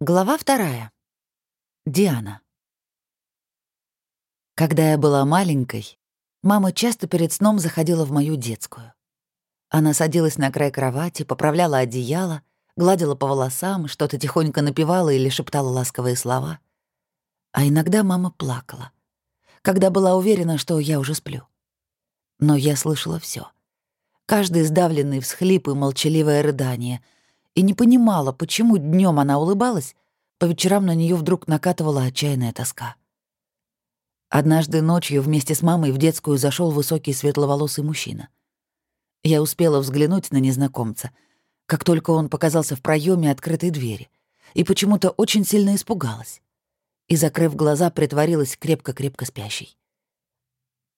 Глава вторая. Диана. Когда я была маленькой, мама часто перед сном заходила в мою детскую. Она садилась на край кровати, поправляла одеяло, гладила по волосам, что-то тихонько напевала или шептала ласковые слова. А иногда мама плакала, когда была уверена, что я уже сплю. Но я слышала все: Каждый сдавленный всхлип и молчаливое рыдание — и не понимала, почему днем она улыбалась, по вечерам на нее вдруг накатывала отчаянная тоска. Однажды ночью вместе с мамой в детскую зашел высокий светловолосый мужчина. Я успела взглянуть на незнакомца, как только он показался в проеме открытой двери, и почему-то очень сильно испугалась. И, закрыв глаза, притворилась крепко-крепко спящей.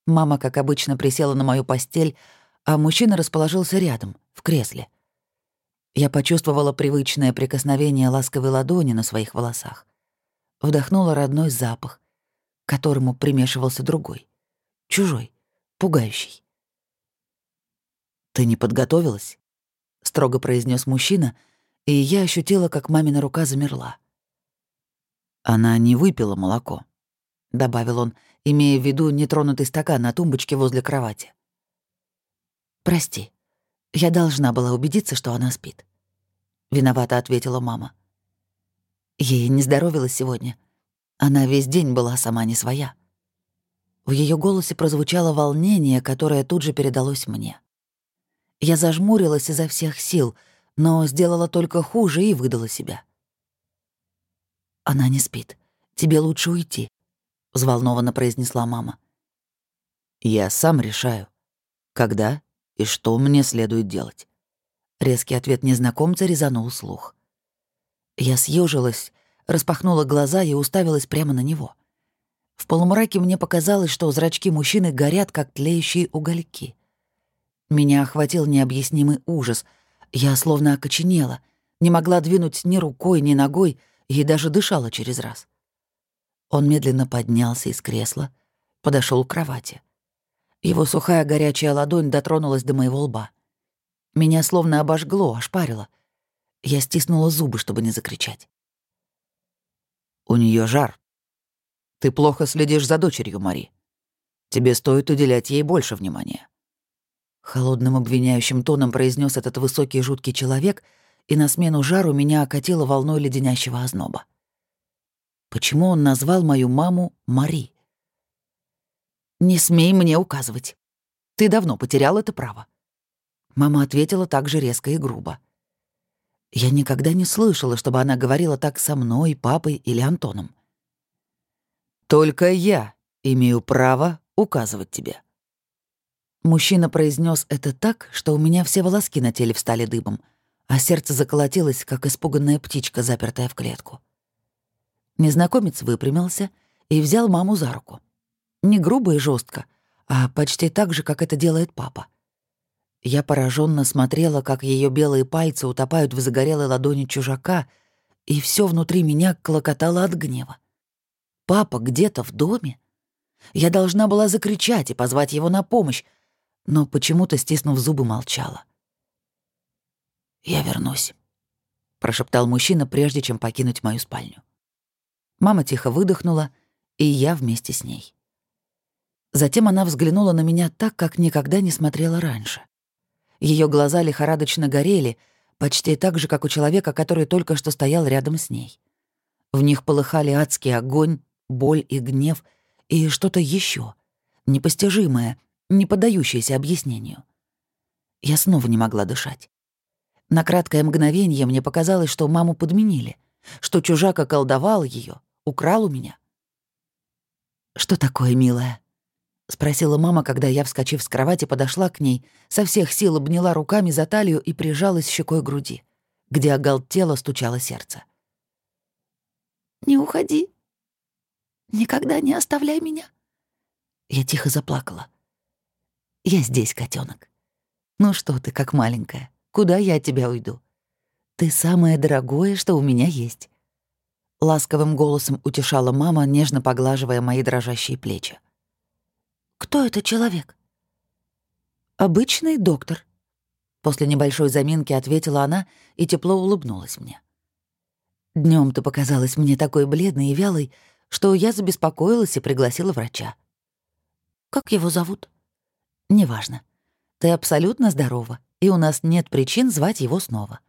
Мама, как обычно, присела на мою постель, а мужчина расположился рядом, в кресле — я почувствовала привычное прикосновение ласковой ладони на своих волосах. Вдохнула родной запах, к которому примешивался другой. Чужой, пугающий. «Ты не подготовилась?» — строго произнес мужчина, и я ощутила, как мамина рука замерла. «Она не выпила молоко», — добавил он, имея в виду нетронутый стакан на тумбочке возле кровати. «Прости», я должна была убедиться, что она спит. Виновато ответила мама. Ей не здоровилось сегодня. Она весь день была сама не своя. В ее голосе прозвучало волнение, которое тут же передалось мне. Я зажмурилась изо всех сил, но сделала только хуже и выдала себя. «Она не спит. Тебе лучше уйти», — взволнованно произнесла мама. «Я сам решаю, когда и что мне следует делать. Резкий ответ незнакомца резанул слух. Я съежилась, распахнула глаза и уставилась прямо на него. В полумраке мне показалось, что зрачки мужчины горят, как тлеющие угольки. Меня охватил необъяснимый ужас. Я словно окоченела, не могла двинуть ни рукой, ни ногой и даже дышала через раз. Он медленно поднялся из кресла, подошел к кровати. Его сухая горячая ладонь дотронулась до моего лба. Меня словно обожгло, ошпарило. Я стиснула зубы, чтобы не закричать. «У нее жар. Ты плохо следишь за дочерью, Мари. Тебе стоит уделять ей больше внимания». Холодным обвиняющим тоном произнес этот высокий жуткий человек, и на смену жару меня окатило волной леденящего озноба. Почему он назвал мою маму Мари? «Не смей мне указывать. Ты давно потерял это право». Мама ответила так же резко и грубо. Я никогда не слышала, чтобы она говорила так со мной, папой или Антоном. «Только я имею право указывать тебе». Мужчина произнес это так, что у меня все волоски на теле встали дыбом, а сердце заколотилось, как испуганная птичка, запертая в клетку. Незнакомец выпрямился и взял маму за руку. Не грубо и жестко, а почти так же, как это делает папа. Я пораженно смотрела, как ее белые пальцы утопают в загорелой ладони чужака, и все внутри меня клокотало от гнева. Папа где-то в доме? Я должна была закричать и позвать его на помощь, но почему-то, стиснув зубы, молчала. «Я вернусь», — прошептал мужчина, прежде чем покинуть мою спальню. Мама тихо выдохнула, и я вместе с ней. Затем она взглянула на меня так, как никогда не смотрела раньше. Ее глаза лихорадочно горели, почти так же, как у человека, который только что стоял рядом с ней. В них полыхали адский огонь, боль и гнев, и что-то еще непостижимое, не поддающееся объяснению. Я снова не могла дышать. На краткое мгновение мне показалось, что маму подменили, что чужак околдовал ее, украл у меня. «Что такое, милая?» — спросила мама, когда я, вскочив с кровати, подошла к ней, со всех сил обняла руками за талию и прижалась щекой к груди, где оголтело стучало сердце. «Не уходи. Никогда не оставляй меня». Я тихо заплакала. «Я здесь, котенок. Ну что ты, как маленькая, куда я от тебя уйду? Ты самое дорогое, что у меня есть». Ласковым голосом утешала мама, нежно поглаживая мои дрожащие плечи. Кто этот человек? Обычный доктор. После небольшой заминки ответила она и тепло улыбнулась мне. Днем ты показалась мне такой бледной и вялой, что я забеспокоилась и пригласила врача. Как его зовут? Неважно. Ты абсолютно здорова, и у нас нет причин звать его снова.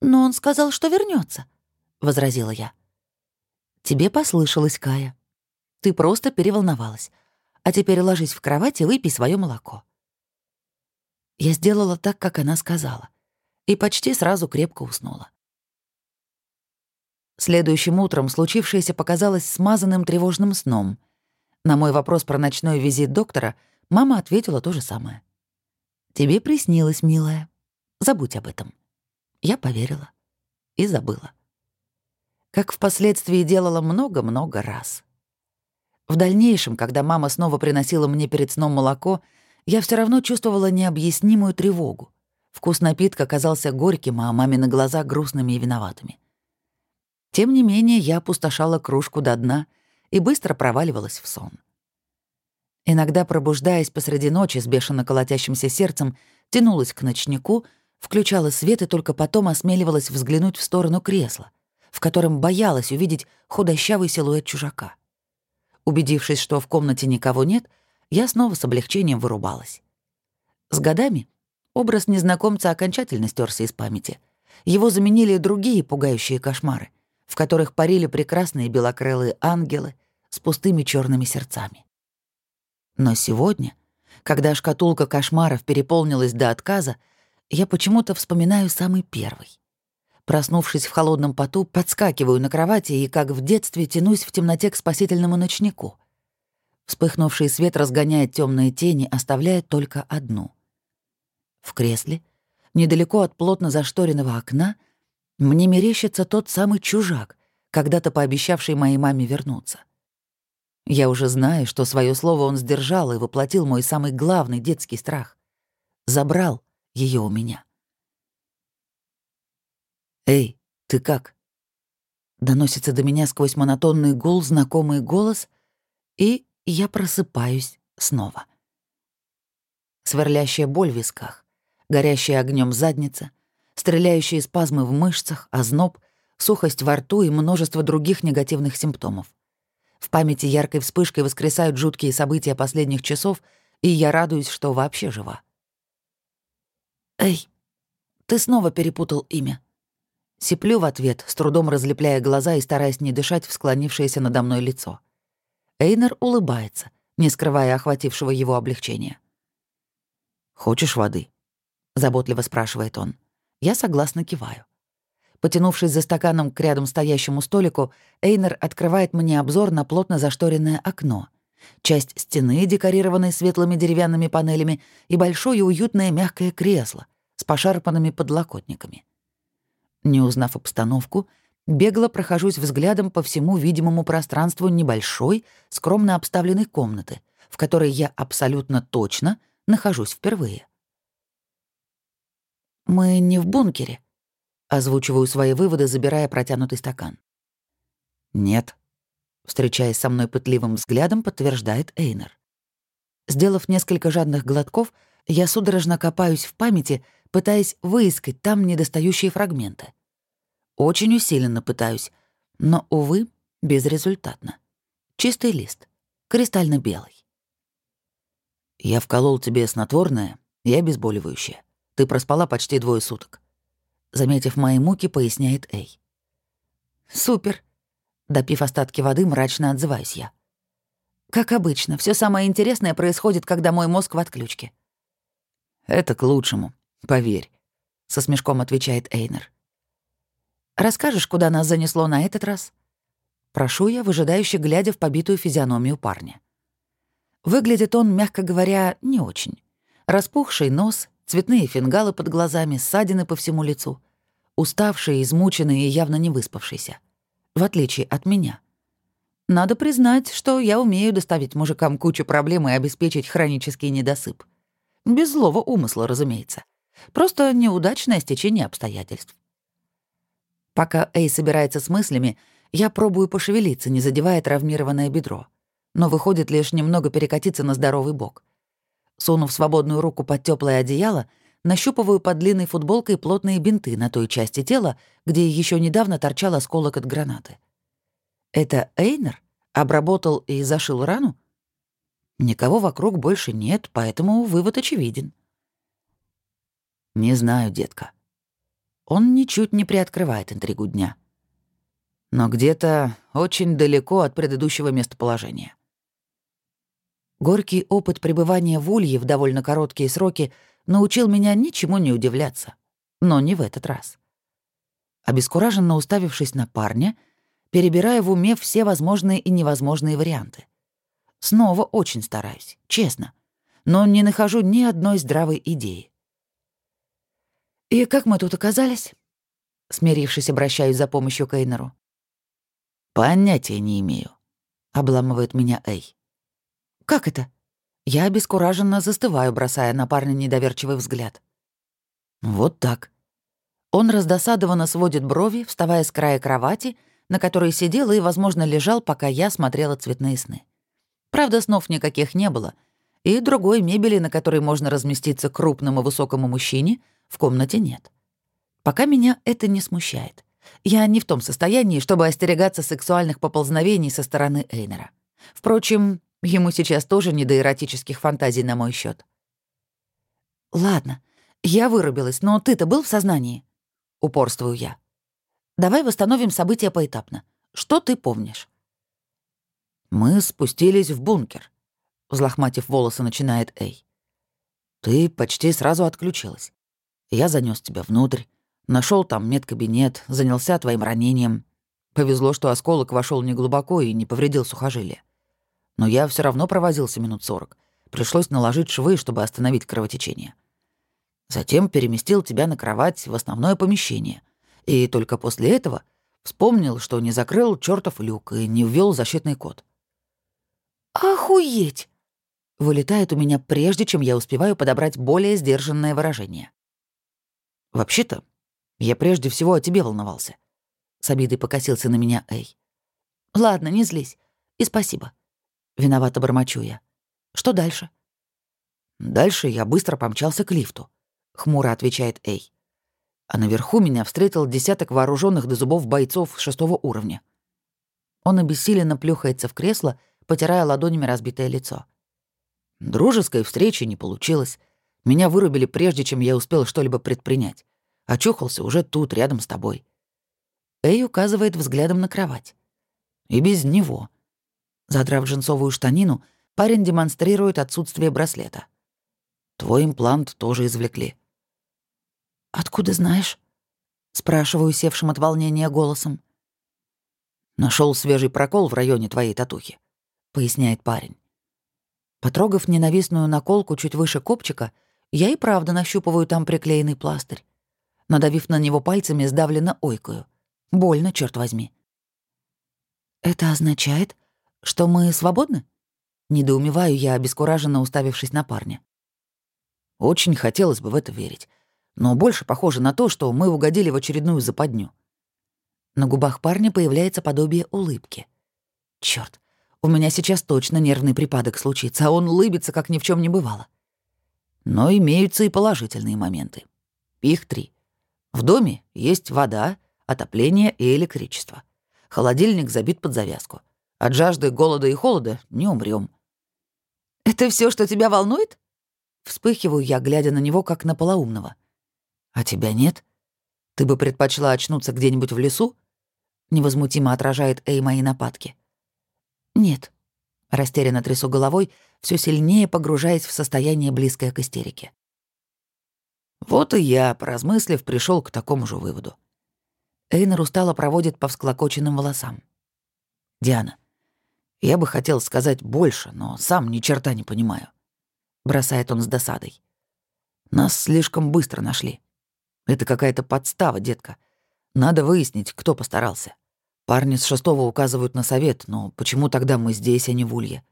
Но он сказал, что вернется, возразила я. Тебе послышалось, Кая. Ты просто переволновалась. А теперь ложись в кровать и выпей свое молоко. Я сделала так, как она сказала, и почти сразу крепко уснула. Следующим утром случившееся показалось смазанным тревожным сном. На мой вопрос про ночной визит доктора мама ответила то же самое. «Тебе приснилось, милая. Забудь об этом». Я поверила и забыла. Как впоследствии делала много-много раз. В дальнейшем, когда мама снова приносила мне перед сном молоко, я все равно чувствовала необъяснимую тревогу. Вкус напитка казался горьким, а мамины глаза грустными и виноватыми. Тем не менее, я опустошала кружку до дна и быстро проваливалась в сон. Иногда, пробуждаясь посреди ночи с бешено колотящимся сердцем, тянулась к ночнику, включала свет и только потом осмеливалась взглянуть в сторону кресла, в котором боялась увидеть худощавый силуэт чужака. Убедившись, что в комнате никого нет, я снова с облегчением вырубалась. С годами образ незнакомца окончательно стерся из памяти. Его заменили другие пугающие кошмары, в которых парили прекрасные белокрылые ангелы с пустыми черными сердцами. Но сегодня, когда шкатулка кошмаров переполнилась до отказа, я почему-то вспоминаю самый первый. Проснувшись в холодном поту, подскакиваю на кровати и, как в детстве, тянусь в темноте к спасительному ночнику. Вспыхнувший свет разгоняет темные тени, оставляя только одну. В кресле, недалеко от плотно зашторенного окна, мне мерещится тот самый чужак, когда-то пообещавший моей маме вернуться. Я уже знаю, что свое слово он сдержал и воплотил мой самый главный детский страх. Забрал ее у меня. «Эй, ты как?» Доносится до меня сквозь монотонный гул знакомый голос, и я просыпаюсь снова. Сверлящая боль в висках, горящая огнем задница, стреляющие спазмы в мышцах, озноб, сухость во рту и множество других негативных симптомов. В памяти яркой вспышкой воскресают жуткие события последних часов, и я радуюсь, что вообще жива. «Эй, ты снова перепутал имя». Сиплю в ответ, с трудом разлепляя глаза и стараясь не дышать в склонившееся надо мной лицо. Эйнер улыбается, не скрывая охватившего его облегчения. «Хочешь воды?» — заботливо спрашивает он. Я согласно киваю. Потянувшись за стаканом к рядом стоящему столику, Эйнер открывает мне обзор на плотно зашторенное окно. Часть стены, декорированной светлыми деревянными панелями, и большое уютное мягкое кресло с пошарпанными подлокотниками. Не узнав обстановку, бегло прохожусь взглядом по всему видимому пространству небольшой, скромно обставленной комнаты, в которой я абсолютно точно нахожусь впервые. «Мы не в бункере», — озвучиваю свои выводы, забирая протянутый стакан. «Нет», — встречаясь со мной пытливым взглядом, подтверждает Эйнер. Сделав несколько жадных глотков, я судорожно копаюсь в памяти, пытаясь выискать там недостающие фрагменты. Очень усиленно пытаюсь, но, увы, безрезультатно. Чистый лист, кристально белый. Я вколол тебе снотворное и обезболивающее. Ты проспала почти двое суток. Заметив мои муки, поясняет Эй. Супер. Допив остатки воды, мрачно отзываюсь я. Как обычно, все самое интересное происходит, когда мой мозг в отключке. Это к лучшему, поверь, со смешком отвечает Эйнер. Расскажешь, куда нас занесло на этот раз? Прошу я, выжидающе глядя в побитую физиономию парня. Выглядит он, мягко говоря, не очень. Распухший нос, цветные фингалы под глазами, ссадины по всему лицу. Уставший, измученный и явно не выспавшийся. В отличие от меня. Надо признать, что я умею доставить мужикам кучу проблем и обеспечить хронический недосып. Без злого умысла, разумеется. Просто неудачное стечение обстоятельств. Пока Эй собирается с мыслями, я пробую пошевелиться, не задевая травмированное бедро. Но выходит лишь немного перекатиться на здоровый бок. Сунув свободную руку под теплое одеяло, нащупываю под длинной футболкой плотные бинты на той части тела, где еще недавно торчал осколок от гранаты. Это Эйнер обработал и зашил рану? Никого вокруг больше нет, поэтому вывод очевиден. Не знаю, детка. Он ничуть не приоткрывает интригу дня. Но где-то очень далеко от предыдущего местоположения. Горький опыт пребывания в Улье в довольно короткие сроки научил меня ничему не удивляться. Но не в этот раз. Обескураженно уставившись на парня, перебирая в уме все возможные и невозможные варианты. Снова очень стараюсь, честно, но не нахожу ни одной здравой идеи. «И как мы тут оказались?» Смирившись, обращаюсь за помощью к Эйнеру. «Понятия не имею», — обламывает меня Эй. «Как это?» Я обескураженно застываю, бросая на парня недоверчивый взгляд. «Вот так». Он раздосадованно сводит брови, вставая с края кровати, на которой сидел и, возможно, лежал, пока я смотрела цветные сны. Правда, снов никаких не было, и другой мебели, на которой можно разместиться крупному высокому мужчине, в комнате нет. Пока меня это не смущает. Я не в том состоянии, чтобы остерегаться сексуальных поползновений со стороны Эйнера. Впрочем, Ему сейчас тоже не до эротических фантазий на мой счет. «Ладно, я вырубилась, но ты-то был в сознании?» — упорствую я. «Давай восстановим события поэтапно. Что ты помнишь?» «Мы спустились в бункер», — взлохматив волосы, начинает Эй. «Ты почти сразу отключилась. Я занёс тебя внутрь, нашел там медкабинет, занялся твоим ранением. Повезло, что осколок вошел неглубоко и не повредил сухожилие. Но я все равно провозился минут сорок. Пришлось наложить швы, чтобы остановить кровотечение. Затем переместил тебя на кровать в основное помещение. И только после этого вспомнил, что не закрыл чертов люк и не ввел защитный код. «Охуеть!» Вылетает у меня прежде, чем я успеваю подобрать более сдержанное выражение. «Вообще-то, я прежде всего о тебе волновался». С обидой покосился на меня Эй. «Ладно, не злись. И спасибо. Виновато бормочу я. Что дальше? Дальше я быстро помчался к лифту. Хмуро отвечает Эй. А наверху меня встретил десяток вооруженных до зубов бойцов шестого уровня. Он обессиленно плюхается в кресло, потирая ладонями разбитое лицо. Дружеской встречи не получилось. Меня вырубили прежде, чем я успел что-либо предпринять. Очухался уже тут, рядом с тобой. Эй указывает взглядом на кровать. И без него. Задрав джинсовую штанину, парень демонстрирует отсутствие браслета. Твой имплант тоже извлекли. «Откуда знаешь?» — спрашиваю севшим от волнения голосом. Нашел свежий прокол в районе твоей татухи», — поясняет парень. Потрогав ненавистную наколку чуть выше копчика, я и правда нащупываю там приклеенный пластырь. Надавив на него пальцами, сдавленно ойкаю. Больно, черт возьми. «Это означает, что мы свободны? Недоумеваю я, обескураженно уставившись на парня. Очень хотелось бы в это верить, но больше похоже на то, что мы угодили в очередную западню. На губах парня появляется подобие улыбки. Черт, у меня сейчас точно нервный припадок случится, а он улыбится, как ни в чем не бывало. Но имеются и положительные моменты. Их три. В доме есть вода, отопление и электричество. Холодильник забит под завязку. От жажды, голода и холода не умрем. «Это все, что тебя волнует?» Вспыхиваю я, глядя на него, как на полоумного. «А тебя нет? Ты бы предпочла очнуться где-нибудь в лесу?» Невозмутимо отражает Эй мои нападки. «Нет». Растерянно трясу головой, все сильнее погружаясь в состояние, близкое к истерике. Вот и я, поразмыслив, пришел к такому же выводу. Эйнер устало проводит по всклокоченным волосам. «Диана, я бы хотел сказать больше, но сам ни черта не понимаю. Бросает он с досадой. Нас слишком быстро нашли. Это какая-то подстава, детка. Надо выяснить, кто постарался. Парни с шестого указывают на совет, но почему тогда мы здесь, а не в Улье?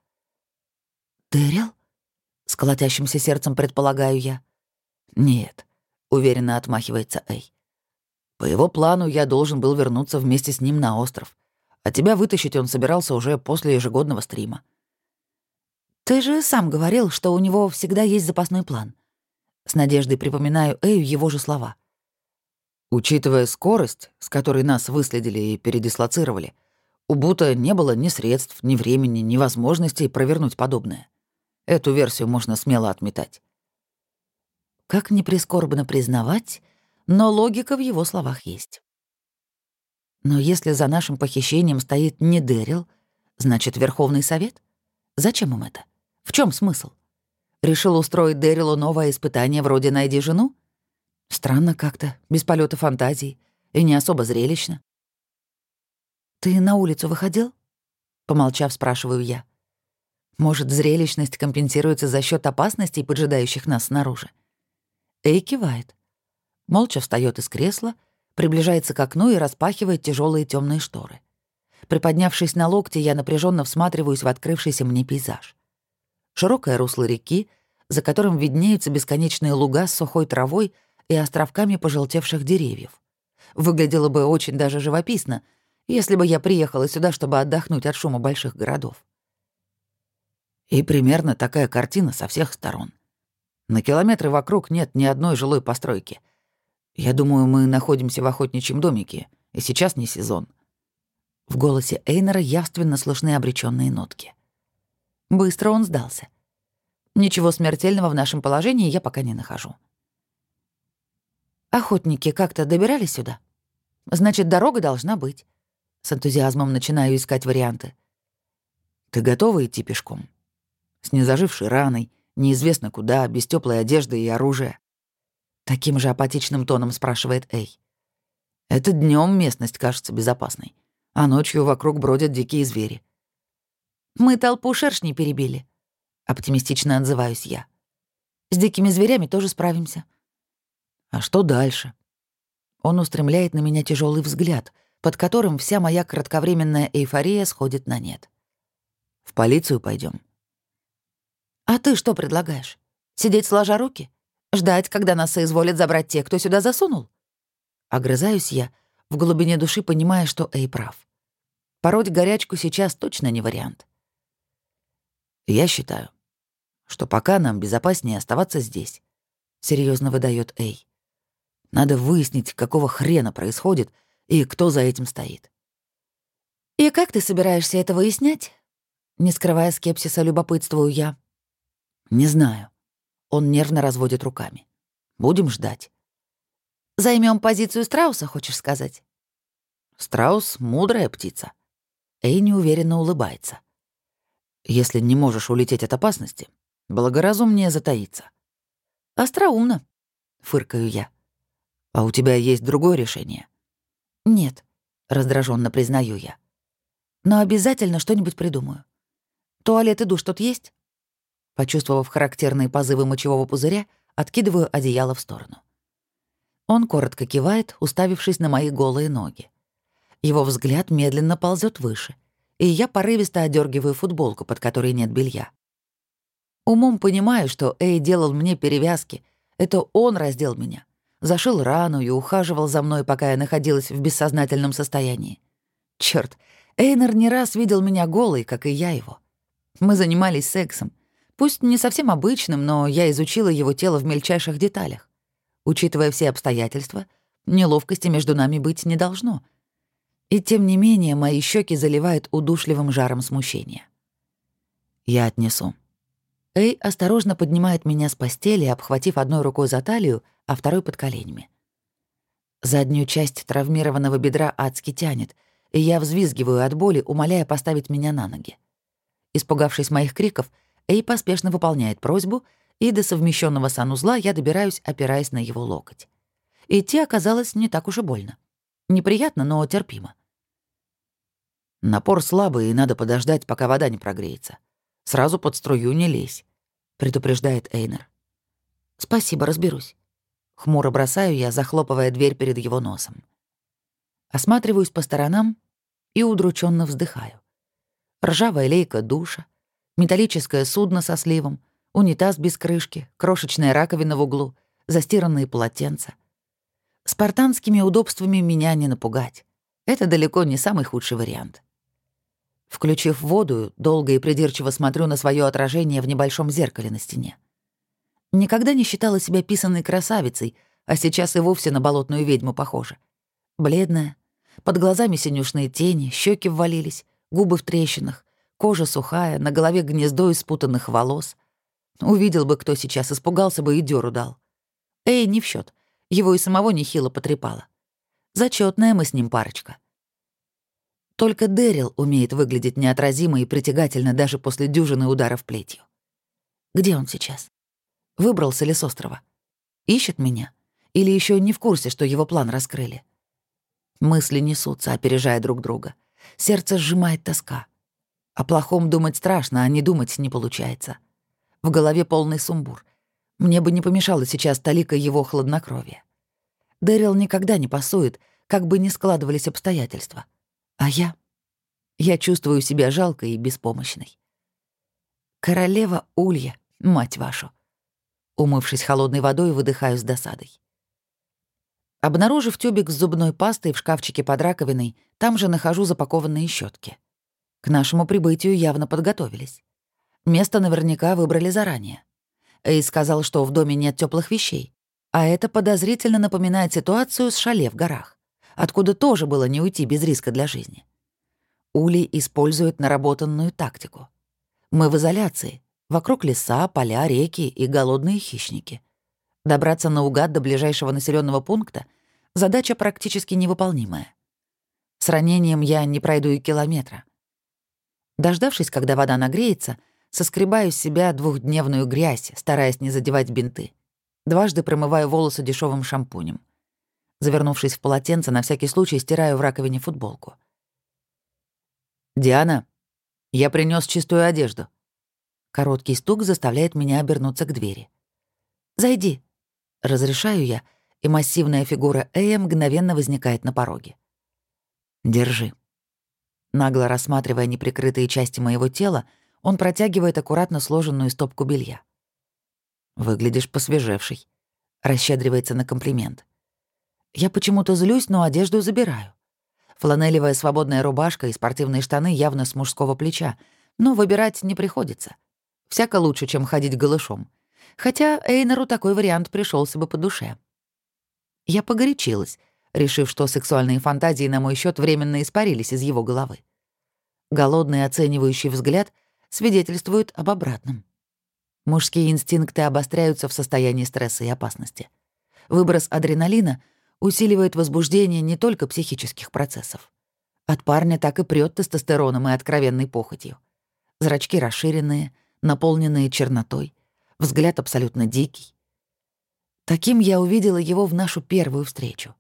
Дэрил? С колотящимся сердцем предполагаю я. Нет, уверенно отмахивается Эй. По его плану я должен был вернуться вместе с ним на остров. А тебя вытащить он собирался уже после ежегодного стрима. Ты же сам говорил, что у него всегда есть запасной план. С надеждой припоминаю Эю его же слова. Учитывая скорость, с которой нас выследили и передислоцировали, у Бута не было ни средств, ни времени, ни возможностей провернуть подобное. Эту версию можно смело отметать. Как ни прискорбно признавать, но логика в его словах есть. Но если за нашим похищением стоит не Дэрил, значит, Верховный Совет? Зачем им это? В чем смысл? Решил устроить Дэрилу новое испытание вроде «Найди жену»? Странно как-то, без полета фантазий и не особо зрелищно. «Ты на улицу выходил?» Помолчав, спрашиваю я. «Может, зрелищность компенсируется за счет опасностей, поджидающих нас снаружи?» Эй кивает. Молча встает из кресла, приближается к окну и распахивает тяжелые темные шторы. Приподнявшись на локте, я напряженно всматриваюсь в открывшийся мне пейзаж. Широкое русло реки, за которым виднеются бесконечные луга с сухой травой и островками пожелтевших деревьев. Выглядело бы очень даже живописно, если бы я приехала сюда, чтобы отдохнуть от шума больших городов. И примерно такая картина со всех сторон. На километры вокруг нет ни одной жилой постройки. Я думаю, мы находимся в охотничьем домике, и сейчас не сезон. В голосе Эйнера явственно слышны обреченные нотки. Быстро он сдался. Ничего смертельного в нашем положении я пока не нахожу. Охотники как-то добирались сюда? Значит, дорога должна быть. С энтузиазмом начинаю искать варианты. Ты готова идти пешком? С незажившей раной, неизвестно куда, без теплой одежды и оружия. Таким же апатичным тоном спрашивает Эй. Это днем местность кажется безопасной а ночью вокруг бродят дикие звери. Мы толпу шершней перебили. Оптимистично отзываюсь я. С дикими зверями тоже справимся. А что дальше? Он устремляет на меня тяжелый взгляд, под которым вся моя кратковременная эйфория сходит на нет. В полицию пойдем. А ты что предлагаешь? Сидеть сложа руки? Ждать, когда нас соизволят забрать те, кто сюда засунул? Огрызаюсь я, в глубине души понимая, что Эй прав. Пороть горячку сейчас точно не вариант. Я считаю, что пока нам безопаснее оставаться здесь, серьезно выдает Эй. Надо выяснить, какого хрена происходит и кто за этим стоит. И как ты собираешься это выяснять? Не скрывая скепсиса, любопытствую я. Не знаю. Он нервно разводит руками. Будем ждать. Займем позицию страуса, хочешь сказать? Страус — мудрая птица. Эй неуверенно улыбается. Если не можешь улететь от опасности, благоразумнее затаиться. Остроумно, фыркаю я. А у тебя есть другое решение? Нет, раздраженно признаю я. Но обязательно что-нибудь придумаю. Туалет и душ тут есть? Почувствовав характерные позывы мочевого пузыря, откидываю одеяло в сторону. Он коротко кивает, уставившись на мои голые ноги. Его взгляд медленно ползет выше, и я порывисто одергиваю футболку, под которой нет белья. Умом понимаю, что Эй делал мне перевязки. Это он раздел меня. Зашил рану и ухаживал за мной, пока я находилась в бессознательном состоянии. Черт, Эйнер не раз видел меня голой, как и я его. Мы занимались сексом. Пусть не совсем обычным, но я изучила его тело в мельчайших деталях. Учитывая все обстоятельства, неловкости между нами быть не должно — и тем не менее мои щеки заливают удушливым жаром смущения. «Я отнесу». Эй осторожно поднимает меня с постели, обхватив одной рукой за талию, а второй под коленями. Заднюю часть травмированного бедра адски тянет, и я взвизгиваю от боли, умоляя поставить меня на ноги. Испугавшись моих криков, Эй поспешно выполняет просьбу, и до совмещенного санузла я добираюсь, опираясь на его локоть. Идти оказалось не так уж и больно. Неприятно, но терпимо. Напор слабый, и надо подождать, пока вода не прогреется. Сразу под струю не лезь, предупреждает Эйнер. Спасибо, разберусь. Хмуро бросаю я, захлопывая дверь перед его носом. Осматриваюсь по сторонам и удрученно вздыхаю. Ржавая лейка душа, металлическое судно со сливом, унитаз без крышки, крошечная раковина в углу, застиранные полотенца — Спартанскими удобствами меня не напугать. Это далеко не самый худший вариант. Включив воду, долго и придирчиво смотрю на свое отражение в небольшом зеркале на стене. Никогда не считала себя писанной красавицей, а сейчас и вовсе на болотную ведьму похожа. Бледная, под глазами синюшные тени, щеки ввалились, губы в трещинах, кожа сухая, на голове гнездо из спутанных волос. Увидел бы кто сейчас, испугался бы и дёру дал. Эй, не в счет, его и самого нехило потрепало. Зачетная мы с ним парочка. Только Дэрил умеет выглядеть неотразимо и притягательно даже после дюжины ударов плетью. Где он сейчас? Выбрался ли с острова? Ищет меня? Или еще не в курсе, что его план раскрыли? Мысли несутся, опережая друг друга. Сердце сжимает тоска. О плохом думать страшно, а не думать не получается. В голове полный сумбур. Мне бы не помешало сейчас талика его хладнокровия. Дэрил никогда не пасует, как бы ни складывались обстоятельства. А я? Я чувствую себя жалкой и беспомощной. Королева Улья, мать вашу. Умывшись холодной водой, выдыхаю с досадой. Обнаружив тюбик с зубной пастой в шкафчике под раковиной, там же нахожу запакованные щетки. К нашему прибытию явно подготовились. Место наверняка выбрали заранее. Эй сказал, что в доме нет теплых вещей, а это подозрительно напоминает ситуацию с шале в горах, откуда тоже было не уйти без риска для жизни. Ули использует наработанную тактику. Мы в изоляции, вокруг леса, поля, реки и голодные хищники. Добраться наугад до ближайшего населенного пункта — задача практически невыполнимая. С ранением я не пройду и километра. Дождавшись, когда вода нагреется, соскребаю с себя двухдневную грязь, стараясь не задевать бинты. Дважды промываю волосы дешевым шампунем. Завернувшись в полотенце, на всякий случай стираю в раковине футболку. «Диана, я принес чистую одежду». Короткий стук заставляет меня обернуться к двери. «Зайди», — разрешаю я, и массивная фигура Эя мгновенно возникает на пороге. «Держи». Нагло рассматривая неприкрытые части моего тела, он протягивает аккуратно сложенную стопку белья. «Выглядишь посвежевший», — расщедривается на комплимент. Я почему-то злюсь, но одежду забираю. Фланелевая свободная рубашка и спортивные штаны явно с мужского плеча, но выбирать не приходится. Всяко лучше, чем ходить голышом. Хотя Эйнеру такой вариант пришелся бы по душе. Я погорячилась, решив, что сексуальные фантазии на мой счет временно испарились из его головы. Голодный оценивающий взгляд свидетельствует об обратном. Мужские инстинкты обостряются в состоянии стресса и опасности. Выброс адреналина усиливает возбуждение не только психических процессов. От парня так и прёт тестостероном и откровенной похотью. Зрачки расширенные, наполненные чернотой, взгляд абсолютно дикий. Таким я увидела его в нашу первую встречу.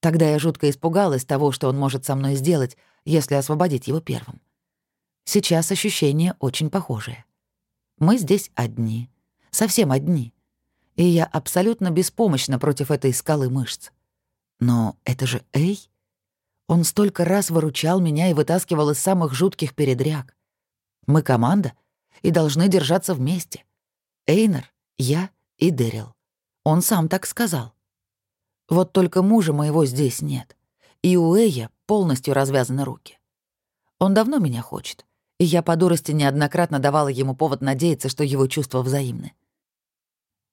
Тогда я жутко испугалась того, что он может со мной сделать, если освободить его первым. Сейчас ощущения очень похожие. Мы здесь одни, совсем одни. И я абсолютно беспомощна против этой скалы мышц. Но это же Эй. Он столько раз выручал меня и вытаскивал из самых жутких передряг. Мы команда и должны держаться вместе. Эйнер, я и Дэрил. Он сам так сказал. Вот только мужа моего здесь нет. И у Эя полностью развязаны руки. Он давно меня хочет, и я по дурости неоднократно давала ему повод надеяться, что его чувства взаимны.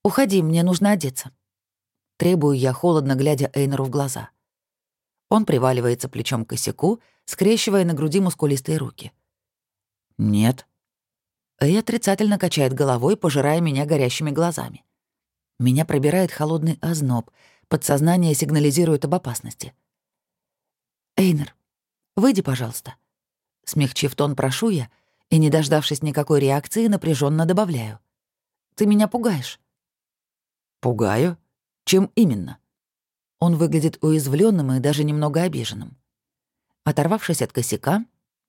«Уходи, мне нужно одеться». Требую я, холодно глядя Эйнеру в глаза. Он приваливается плечом к косяку, скрещивая на груди мускулистые руки. «Нет». Эй отрицательно качает головой, пожирая меня горящими глазами. Меня пробирает холодный озноб, подсознание сигнализирует об опасности. «Эйнер, выйди, пожалуйста». Смягчив тон, прошу я, и, не дождавшись никакой реакции, напряженно добавляю. «Ты меня пугаешь». «Пугаю? Чем именно?» Он выглядит уязвленным и даже немного обиженным. Оторвавшись от косяка,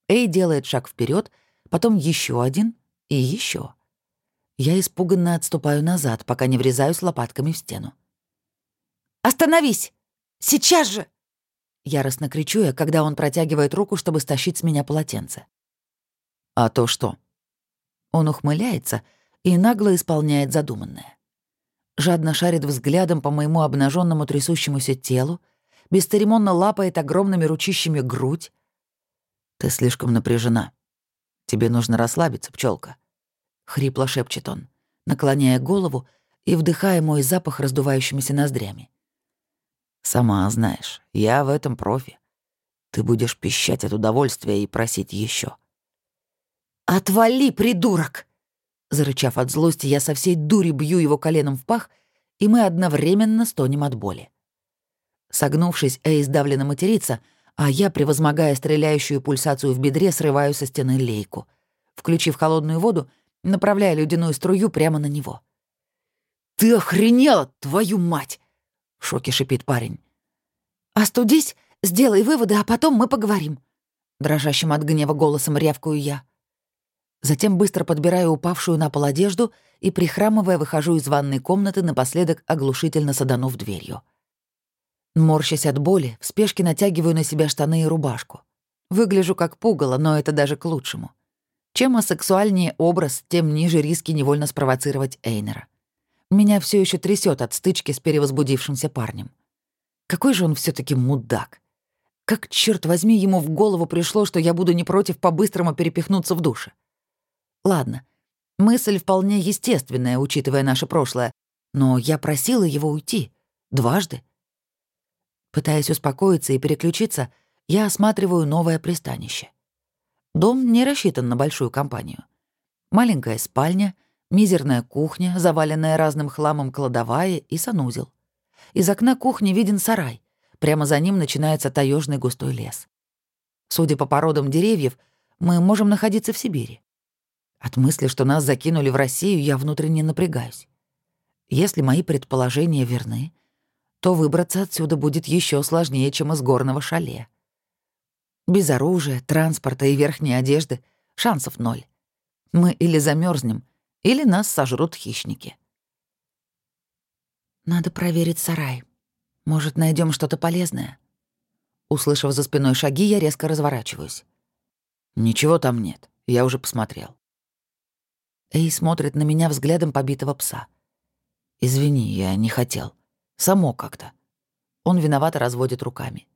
Эй делает шаг вперед, потом еще один и еще. Я испуганно отступаю назад, пока не врезаюсь лопатками в стену. «Остановись! Сейчас же!» Яростно кричу я, когда он протягивает руку, чтобы стащить с меня полотенце. «А то что?» Он ухмыляется и нагло исполняет задуманное. Жадно шарит взглядом по моему обнаженному трясущемуся телу, бесцеремонно лапает огромными ручищами грудь. «Ты слишком напряжена. Тебе нужно расслабиться, пчелка. хрипло шепчет он, наклоняя голову и вдыхая мой запах раздувающимися ноздрями. «Сама знаешь, я в этом профи. Ты будешь пищать от удовольствия и просить еще. «Отвали, придурок!» Зарычав от злости, я со всей дури бью его коленом в пах, и мы одновременно стонем от боли. Согнувшись, Эй сдавленно матерится, а я, превозмогая стреляющую пульсацию в бедре, срываю со стены лейку. Включив холодную воду, направляя ледяную струю прямо на него. «Ты охренела, твою мать!» — в шоке шипит парень. «Остудись, сделай выводы, а потом мы поговорим», — дрожащим от гнева голосом рявкую я. Затем быстро подбираю упавшую на пол одежду и, прихрамывая, выхожу из ванной комнаты, напоследок оглушительно саданув дверью. Морщась от боли, в спешке натягиваю на себя штаны и рубашку. Выгляжу как пугало, но это даже к лучшему. Чем асексуальнее образ, тем ниже риски невольно спровоцировать Эйнера. Меня все еще трясет от стычки с перевозбудившимся парнем. Какой же он все таки мудак. Как, черт возьми, ему в голову пришло, что я буду не против по-быстрому перепихнуться в душе. Ладно, мысль вполне естественная, учитывая наше прошлое, но я просила его уйти. Дважды. Пытаясь успокоиться и переключиться, я осматриваю новое пристанище. Дом не рассчитан на большую компанию. Маленькая спальня, мизерная кухня, заваленная разным хламом кладовая и санузел. Из окна кухни виден сарай. Прямо за ним начинается таежный густой лес. Судя по породам деревьев, мы можем находиться в Сибири. От мысли, что нас закинули в Россию, я внутренне напрягаюсь. Если мои предположения верны, то выбраться отсюда будет еще сложнее, чем из горного шале. Без оружия, транспорта и верхней одежды шансов ноль. Мы или замерзнем, или нас сожрут хищники. Надо проверить сарай. Может, найдем что-то полезное. Услышав за спиной шаги, я резко разворачиваюсь. Ничего там нет, я уже посмотрел. Эй смотрит на меня взглядом побитого пса. «Извини, я не хотел. Само как-то». Он виновато разводит руками.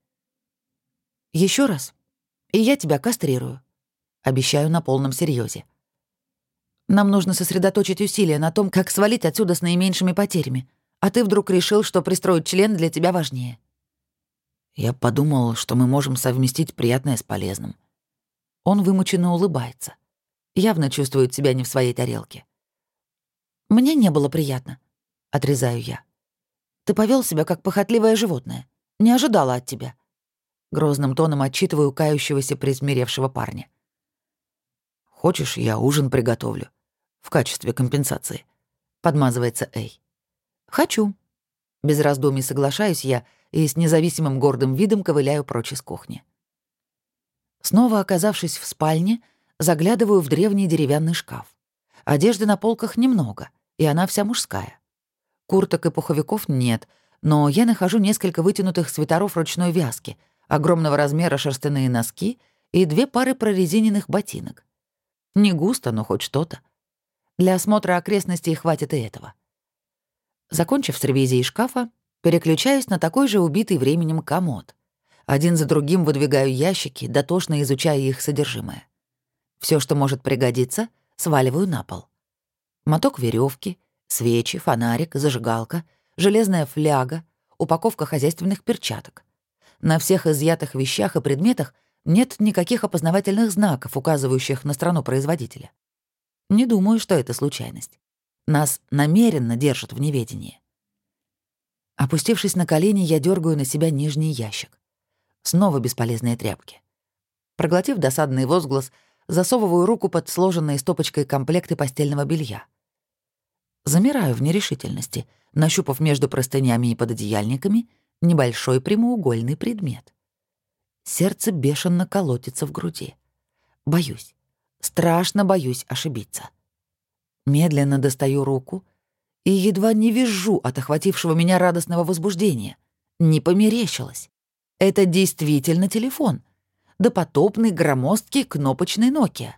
Еще раз, и я тебя кастрирую. Обещаю на полном серьезе. Нам нужно сосредоточить усилия на том, как свалить отсюда с наименьшими потерями. А ты вдруг решил, что пристроить член для тебя важнее. Я подумал, что мы можем совместить приятное с полезным. Он вымученно улыбается явно чувствует себя не в своей тарелке. «Мне не было приятно», — отрезаю я. «Ты повел себя как похотливое животное. Не ожидала от тебя». Грозным тоном отчитываю кающегося присмиревшего парня. «Хочешь, я ужин приготовлю? В качестве компенсации?» — подмазывается Эй. «Хочу». Без раздумий соглашаюсь я и с независимым гордым видом ковыляю прочь из кухни. Снова оказавшись в спальне, — Заглядываю в древний деревянный шкаф. Одежды на полках немного, и она вся мужская. Курток и пуховиков нет, но я нахожу несколько вытянутых свитеров ручной вязки, огромного размера шерстяные носки и две пары прорезиненных ботинок. Не густо, но хоть что-то. Для осмотра окрестностей хватит и этого. Закончив с ревизией шкафа, переключаюсь на такой же убитый временем комод. Один за другим выдвигаю ящики, дотошно изучая их содержимое. Все, что может пригодиться, сваливаю на пол. Моток веревки, свечи, фонарик, зажигалка, железная фляга, упаковка хозяйственных перчаток. На всех изъятых вещах и предметах нет никаких опознавательных знаков, указывающих на страну производителя. Не думаю, что это случайность. Нас намеренно держат в неведении. Опустившись на колени, я дергаю на себя нижний ящик. Снова бесполезные тряпки. Проглотив досадный возглас, засовываю руку под сложенные стопочкой комплекты постельного белья. Замираю в нерешительности, нащупав между простынями и пододеяльниками небольшой прямоугольный предмет. Сердце бешено колотится в груди. Боюсь. Страшно боюсь ошибиться. Медленно достаю руку и едва не вижу от охватившего меня радостного возбуждения. Не померещилось. Это действительно телефон допотопный громоздкий кнопочный Nokia.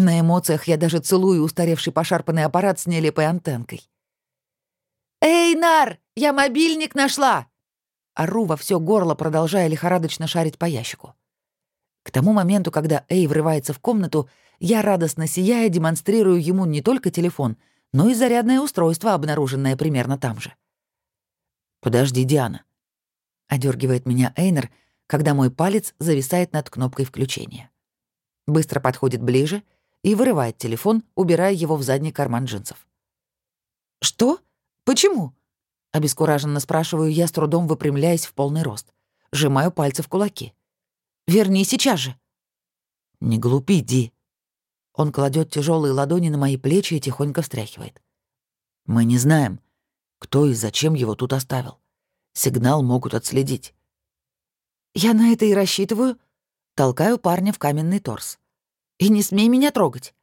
На эмоциях я даже целую устаревший пошарпанный аппарат с нелепой антенкой. «Эй, Нар, я мобильник нашла!» Ору во все горло, продолжая лихорадочно шарить по ящику. К тому моменту, когда Эй врывается в комнату, я радостно сияя демонстрирую ему не только телефон, но и зарядное устройство, обнаруженное примерно там же. «Подожди, Диана», — одергивает меня Эйнер, когда мой палец зависает над кнопкой включения. Быстро подходит ближе и вырывает телефон, убирая его в задний карман джинсов. «Что? Почему?» — обескураженно спрашиваю я, с трудом выпрямляясь в полный рост. Сжимаю пальцы в кулаки. «Верни сейчас же!» «Не глупи, Ди!» Он кладет тяжелые ладони на мои плечи и тихонько встряхивает. «Мы не знаем, кто и зачем его тут оставил. Сигнал могут отследить». «Я на это и рассчитываю», Толкаю парня в каменный торс. «И не смей меня трогать!»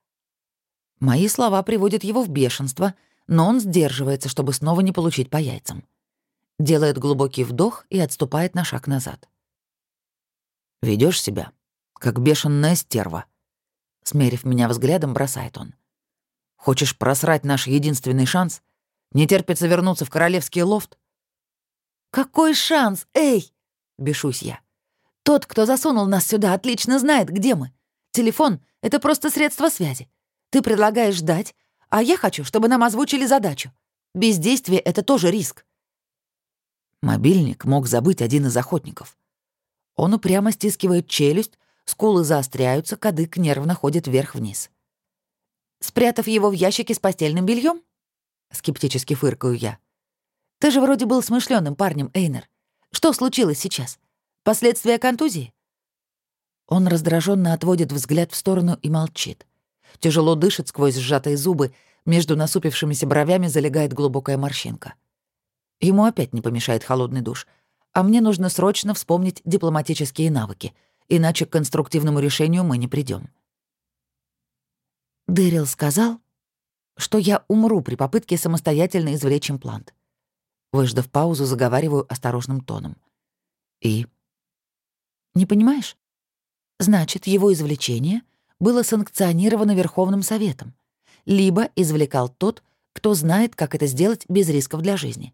Мои слова приводят его в бешенство, но он сдерживается, чтобы снова не получить по яйцам. Делает глубокий вдох и отступает на шаг назад. Ведешь себя, как бешеная стерва», — смерив меня взглядом, бросает он. «Хочешь просрать наш единственный шанс? Не терпится вернуться в королевский лофт?» «Какой шанс, эй!» — бешусь я. Тот, кто засунул нас сюда, отлично знает, где мы. Телефон — это просто средство связи. Ты предлагаешь ждать, а я хочу, чтобы нам озвучили задачу. Бездействие — это тоже риск. Мобильник мог забыть один из охотников. Он упрямо стискивает челюсть, скулы заостряются, кадык нервно ходит вверх-вниз. «Спрятав его в ящике с постельным бельем? скептически фыркаю я. «Ты же вроде был смышленым парнем, Эйнер. Что случилось сейчас? Последствия контузии?» Он раздраженно отводит взгляд в сторону и молчит. Тяжело дышит сквозь сжатые зубы, между насупившимися бровями залегает глубокая морщинка. Ему опять не помешает холодный душ, а мне нужно срочно вспомнить дипломатические навыки, иначе к конструктивному решению мы не придем. Дэрил сказал, что я умру при попытке самостоятельно извлечь имплант. Выждав паузу, заговариваю осторожным тоном. И не понимаешь? Значит, его извлечение было санкционировано Верховным Советом. Либо извлекал тот, кто знает, как это сделать без рисков для жизни.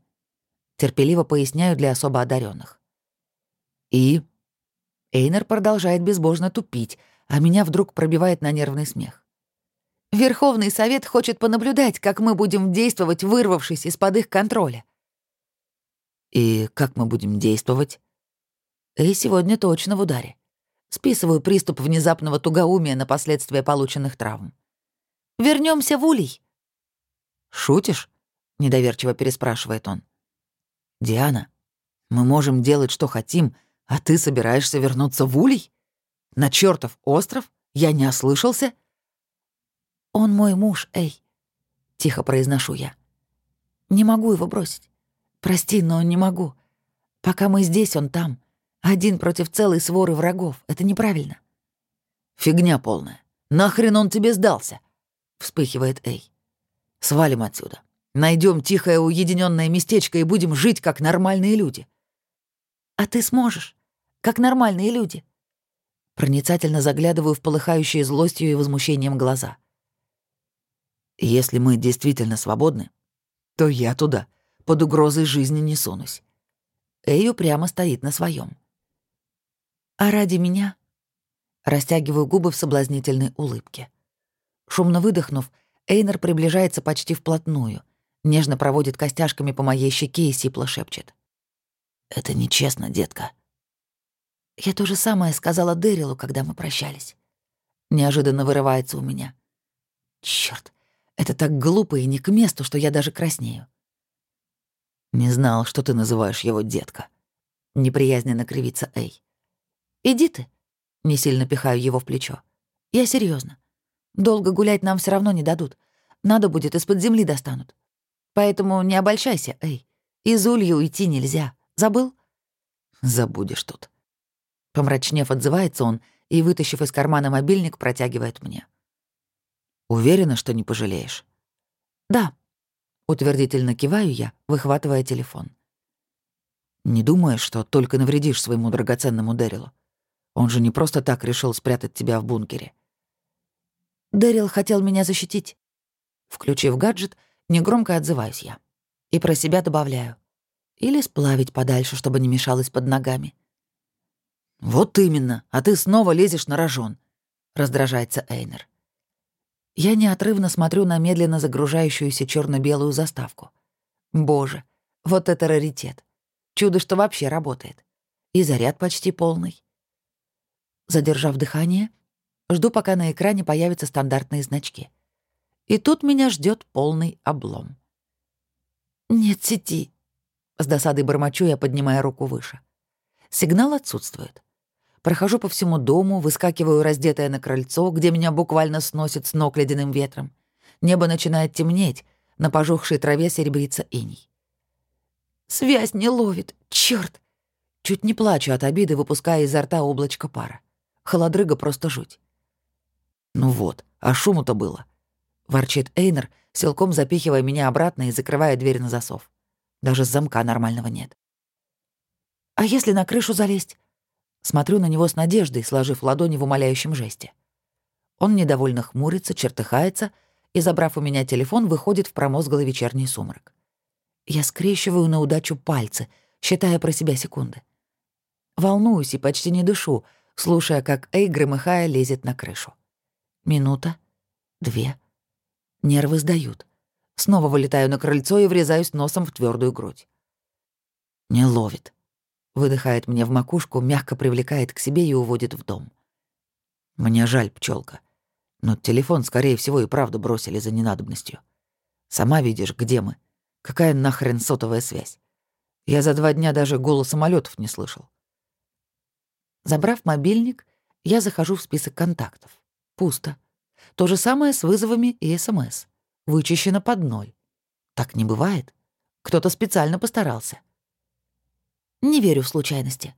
Терпеливо поясняю для особо одаренных. И Эйнер продолжает безбожно тупить, а меня вдруг пробивает на нервный смех. Верховный Совет хочет понаблюдать, как мы будем действовать, вырвавшись из-под их контроля. И как мы будем действовать? Эй сегодня точно в ударе. Списываю приступ внезапного тугоумия на последствия полученных травм. Вернемся в улей. «Шутишь?» — недоверчиво переспрашивает он. «Диана, мы можем делать, что хотим, а ты собираешься вернуться в улей? На чертов остров? Я не ослышался?» «Он мой муж, эй», — тихо произношу я. «Не могу его бросить. Прости, но не могу. Пока мы здесь, он там. Один против целой своры врагов. Это неправильно. Фигня полная. Нахрен он тебе сдался? Вспыхивает Эй. Свалим отсюда. Найдем тихое уединенное местечко и будем жить как нормальные люди. А ты сможешь, как нормальные люди. Проницательно заглядываю в полыхающие злостью и возмущением глаза. Если мы действительно свободны, то я туда под угрозой жизни не сунусь. Эйю прямо стоит на своем. А ради меня? Растягиваю губы в соблазнительной улыбке. Шумно выдохнув, Эйнер приближается почти вплотную, нежно проводит костяшками по моей щеке и сипло шепчет. «Это нечестно, детка». Я то же самое сказала Дэрилу, когда мы прощались. Неожиданно вырывается у меня. Чёрт, это так глупо и не к месту, что я даже краснею. «Не знал, что ты называешь его детка». Неприязненно кривится Эй. «Иди ты», — не сильно пихаю его в плечо. «Я серьезно. Долго гулять нам все равно не дадут. Надо будет, из-под земли достанут. Поэтому не обольщайся, эй. Из улья уйти нельзя. Забыл?» «Забудешь тут». Помрачнев, отзывается он и, вытащив из кармана мобильник, протягивает мне. «Уверена, что не пожалеешь?» «Да», — утвердительно киваю я, выхватывая телефон. «Не думаешь, что только навредишь своему драгоценному Дэрилу? Он же не просто так решил спрятать тебя в бункере. Дэрил хотел меня защитить. Включив гаджет, негромко отзываюсь я. И про себя добавляю. Или сплавить подальше, чтобы не мешалось под ногами. «Вот именно, а ты снова лезешь на рожон», — раздражается Эйнер. Я неотрывно смотрю на медленно загружающуюся черно белую заставку. Боже, вот это раритет. Чудо, что вообще работает. И заряд почти полный. Задержав дыхание, жду, пока на экране появятся стандартные значки. И тут меня ждет полный облом. «Нет сети», — с досадой бормочу я, поднимая руку выше. Сигнал отсутствует. Прохожу по всему дому, выскакиваю раздетая на крыльцо, где меня буквально сносит с ног ледяным ветром. Небо начинает темнеть, на пожухшей траве серебрится иней. «Связь не ловит, черт! Чуть не плачу от обиды, выпуская изо рта облачко пара. Холодрыга просто жуть. «Ну вот, а шуму-то было», — ворчит Эйнер, силком запихивая меня обратно и закрывая дверь на засов. Даже замка нормального нет. «А если на крышу залезть?» Смотрю на него с надеждой, сложив ладони в умоляющем жесте. Он недовольно хмурится, чертыхается и, забрав у меня телефон, выходит в промозглый вечерний сумрак. Я скрещиваю на удачу пальцы, считая про себя секунды. Волнуюсь и почти не дышу, слушая, как Эй, громыхая, лезет на крышу. Минута, две. Нервы сдают. Снова вылетаю на крыльцо и врезаюсь носом в твердую грудь. «Не ловит», — выдыхает мне в макушку, мягко привлекает к себе и уводит в дом. «Мне жаль, пчелка, но телефон, скорее всего, и правда бросили за ненадобностью. Сама видишь, где мы. Какая нахрен сотовая связь? Я за два дня даже голос самолетов не слышал. Забрав мобильник, я захожу в список контактов. Пусто. То же самое с вызовами и СМС. Вычищено под ноль. Так не бывает. Кто-то специально постарался. Не верю в случайности.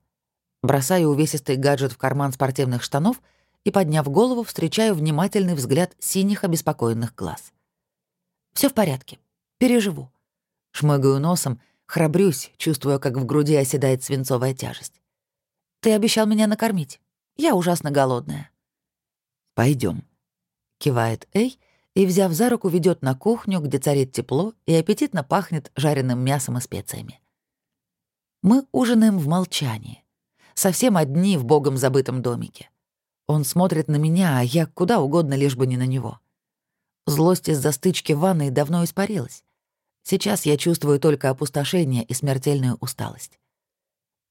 Бросаю увесистый гаджет в карман спортивных штанов и, подняв голову, встречаю внимательный взгляд синих обеспокоенных глаз. Все в порядке. Переживу. Шмыгаю носом, храбрюсь, чувствуя, как в груди оседает свинцовая тяжесть. Ты обещал меня накормить. Я ужасно голодная. Пойдем, кивает Эй и, взяв за руку, ведет на кухню, где царит тепло и аппетитно пахнет жареным мясом и специями. Мы ужинаем в молчании. Совсем одни в богом забытом домике. Он смотрит на меня, а я куда угодно, лишь бы не на него. Злость из-за стычки в ванной давно испарилась. Сейчас я чувствую только опустошение и смертельную усталость.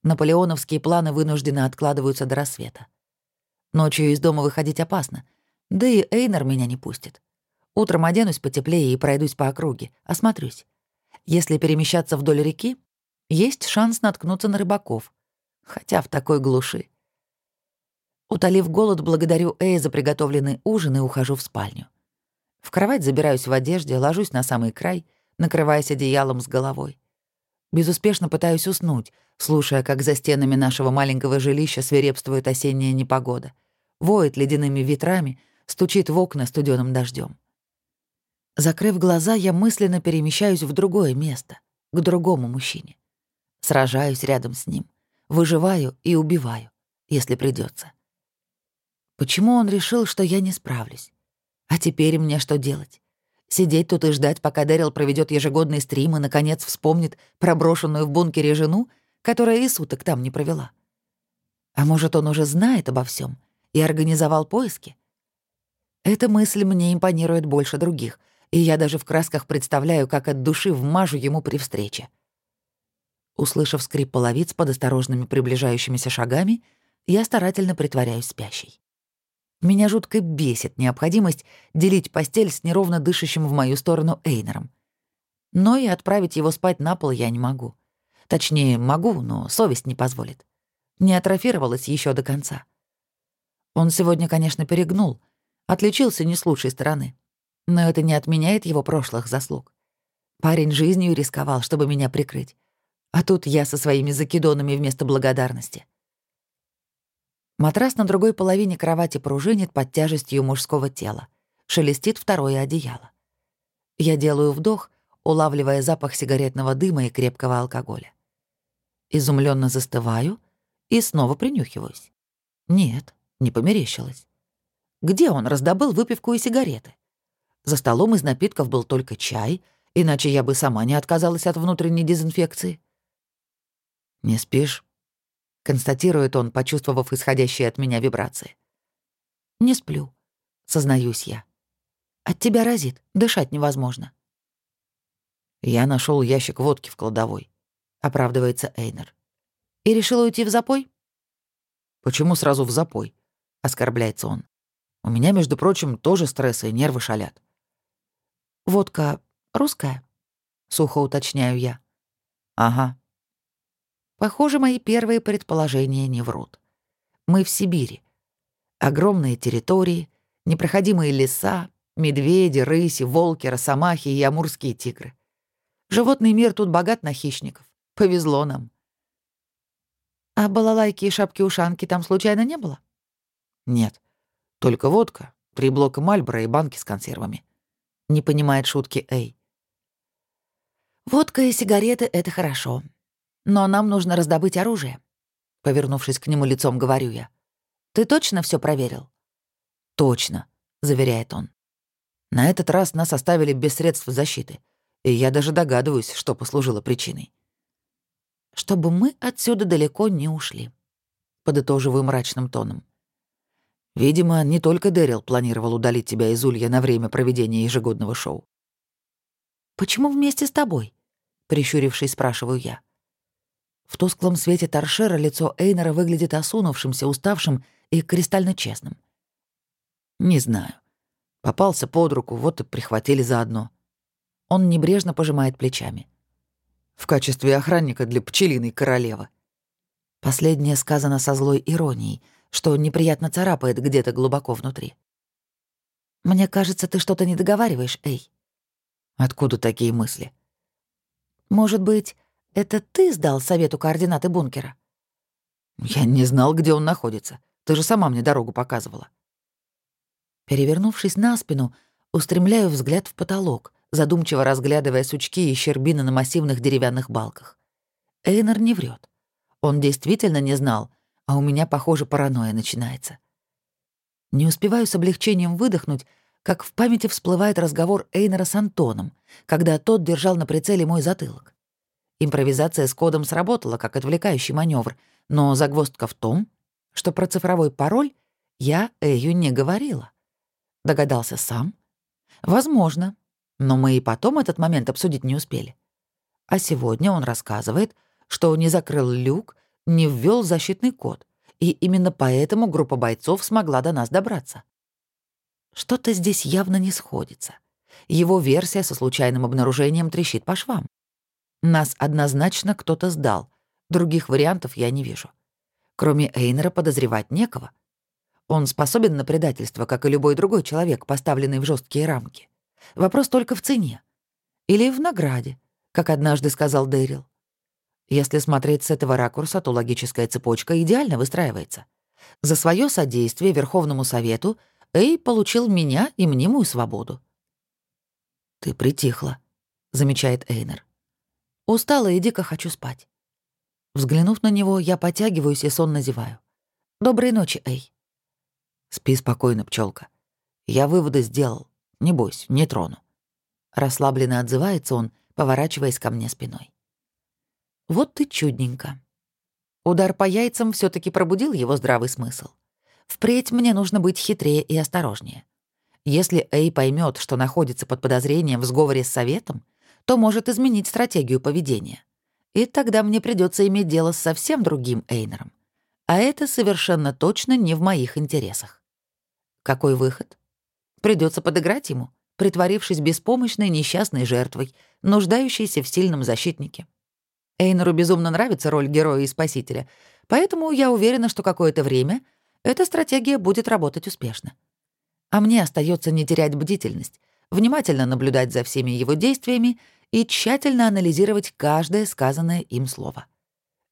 Наполеоновские планы вынужденно откладываются до рассвета. Ночью из дома выходить опасно, да и Эйнер меня не пустит. Утром оденусь потеплее и пройдусь по округе, осмотрюсь. Если перемещаться вдоль реки, есть шанс наткнуться на рыбаков. Хотя в такой глуши. Утолив голод, благодарю Эй за приготовленный ужин и ухожу в спальню. В кровать забираюсь в одежде, ложусь на самый край, накрываясь одеялом с головой. Безуспешно пытаюсь уснуть, слушая, как за стенами нашего маленького жилища свирепствует осенняя непогода. Воет ледяными ветрами — стучит в окна студеным дождем. Закрыв глаза, я мысленно перемещаюсь в другое место, к другому мужчине. Сражаюсь рядом с ним, выживаю и убиваю, если придется. Почему он решил, что я не справлюсь? А теперь мне что делать? Сидеть тут и ждать, пока Дэрил проведет ежегодный стрим и, наконец, вспомнит про брошенную в бункере жену, которая и суток там не провела. А может, он уже знает обо всем и организовал поиски? Эта мысль мне импонирует больше других, и я даже в красках представляю, как от души вмажу ему при встрече. Услышав скрип половиц под осторожными приближающимися шагами, я старательно притворяюсь спящей. Меня жутко бесит необходимость делить постель с неровно дышащим в мою сторону Эйнером. Но и отправить его спать на пол я не могу. Точнее, могу, но совесть не позволит. Не атрофировалась еще до конца. Он сегодня, конечно, перегнул — Отличился не с лучшей стороны. Но это не отменяет его прошлых заслуг. Парень жизнью рисковал, чтобы меня прикрыть. А тут я со своими закидонами вместо благодарности. Матрас на другой половине кровати пружинит под тяжестью мужского тела. Шелестит второе одеяло. Я делаю вдох, улавливая запах сигаретного дыма и крепкого алкоголя. Изумленно застываю и снова принюхиваюсь. Нет, не померещилось. Где он раздобыл выпивку и сигареты? За столом из напитков был только чай, иначе я бы сама не отказалась от внутренней дезинфекции. «Не спишь?» — констатирует он, почувствовав исходящие от меня вибрации. «Не сплю», — сознаюсь я. От тебя разит, дышать невозможно». «Я нашел ящик водки в кладовой», — оправдывается Эйнер. «И решил уйти в запой?» «Почему сразу в запой?» — оскорбляется он. «У меня, между прочим, тоже стресс и нервы шалят». «Водка русская?» — сухо уточняю я. «Ага». Похоже, мои первые предположения не врут. Мы в Сибири. Огромные территории, непроходимые леса, медведи, рыси, волки, росомахи и амурские тигры. Животный мир тут богат на хищников. Повезло нам. А балалайки и шапки-ушанки там случайно не было? Нет. Только водка, три блока Мальбора и банки с консервами. Не понимает шутки Эй. Водка и сигареты — это хорошо. Но нам нужно раздобыть оружие. Повернувшись к нему лицом, говорю я. Ты точно все проверил? Точно, заверяет он. На этот раз нас оставили без средств защиты — и я даже догадываюсь, что послужило причиной. «Чтобы мы отсюда далеко не ушли», — подытоживаю мрачным тоном. «Видимо, не только Дэрил планировал удалить тебя из Улья на время проведения ежегодного шоу». «Почему вместе с тобой?» — прищурившись, спрашиваю я. В тусклом свете торшера лицо Эйнера выглядит осунувшимся, уставшим и кристально честным. «Не знаю. Попался под руку, вот и прихватили заодно», он небрежно пожимает плечами. В качестве охранника для пчелиной королевы. Последнее сказано со злой иронией, что неприятно царапает где-то глубоко внутри. «Мне кажется, ты что-то не договариваешь, Эй». «Откуда такие мысли?» «Может быть, это ты сдал совету координаты бункера?» «Я не знал, где он находится. Ты же сама мне дорогу показывала». Перевернувшись на спину, устремляю взгляд в потолок, задумчиво разглядывая сучки и щербины на массивных деревянных балках. Эйнер не врет. Он действительно не знал, а у меня, похоже, паранойя начинается. Не успеваю с облегчением выдохнуть, как в памяти всплывает разговор Эйнера с Антоном, когда тот держал на прицеле мой затылок. Импровизация с кодом сработала как отвлекающий маневр, но загвоздка в том, что про цифровой пароль я Эю не говорила. Догадался сам? Возможно, но мы и потом этот момент обсудить не успели. А сегодня он рассказывает, что не закрыл люк, не ввел защитный код, и именно поэтому группа бойцов смогла до нас добраться. Что-то здесь явно не сходится. Его версия со случайным обнаружением трещит по швам. Нас однозначно кто-то сдал. Других вариантов я не вижу. Кроме Эйнера подозревать некого. Он способен на предательство, как и любой другой человек, поставленный в жесткие рамки. Вопрос только в цене. Или в награде, как однажды сказал Дэрил. Если смотреть с этого ракурса, то логическая цепочка идеально выстраивается. За свое содействие Верховному Совету Эй получил меня и мнимую свободу. «Ты притихла», — замечает Эйнер. «Устала и дико хочу спать». Взглянув на него, я потягиваюсь и сонно зеваю. «Доброй ночи, Эй». «Спи спокойно, пчелка. Я выводы сделал. Не бойся, не трону. Расслабленно отзывается он, поворачиваясь ко мне спиной. Вот ты чудненько. Удар по яйцам все таки пробудил его здравый смысл. Впредь мне нужно быть хитрее и осторожнее. Если Эй поймет, что находится под подозрением в сговоре с Советом, то может изменить стратегию поведения. И тогда мне придется иметь дело с совсем другим Эйнером. А это совершенно точно не в моих интересах. Какой выход? Придется подыграть ему, притворившись беспомощной несчастной жертвой, нуждающейся в сильном защитнике. Эйнору безумно нравится роль героя и спасителя, поэтому я уверена, что какое-то время эта стратегия будет работать успешно. А мне остается не терять бдительность, внимательно наблюдать за всеми его действиями и тщательно анализировать каждое сказанное им слово.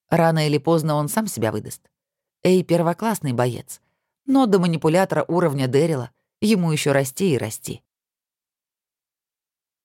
Рано или поздно он сам себя выдаст. Эй — первоклассный боец, но до манипулятора уровня Дэрила Ему еще расти и расти.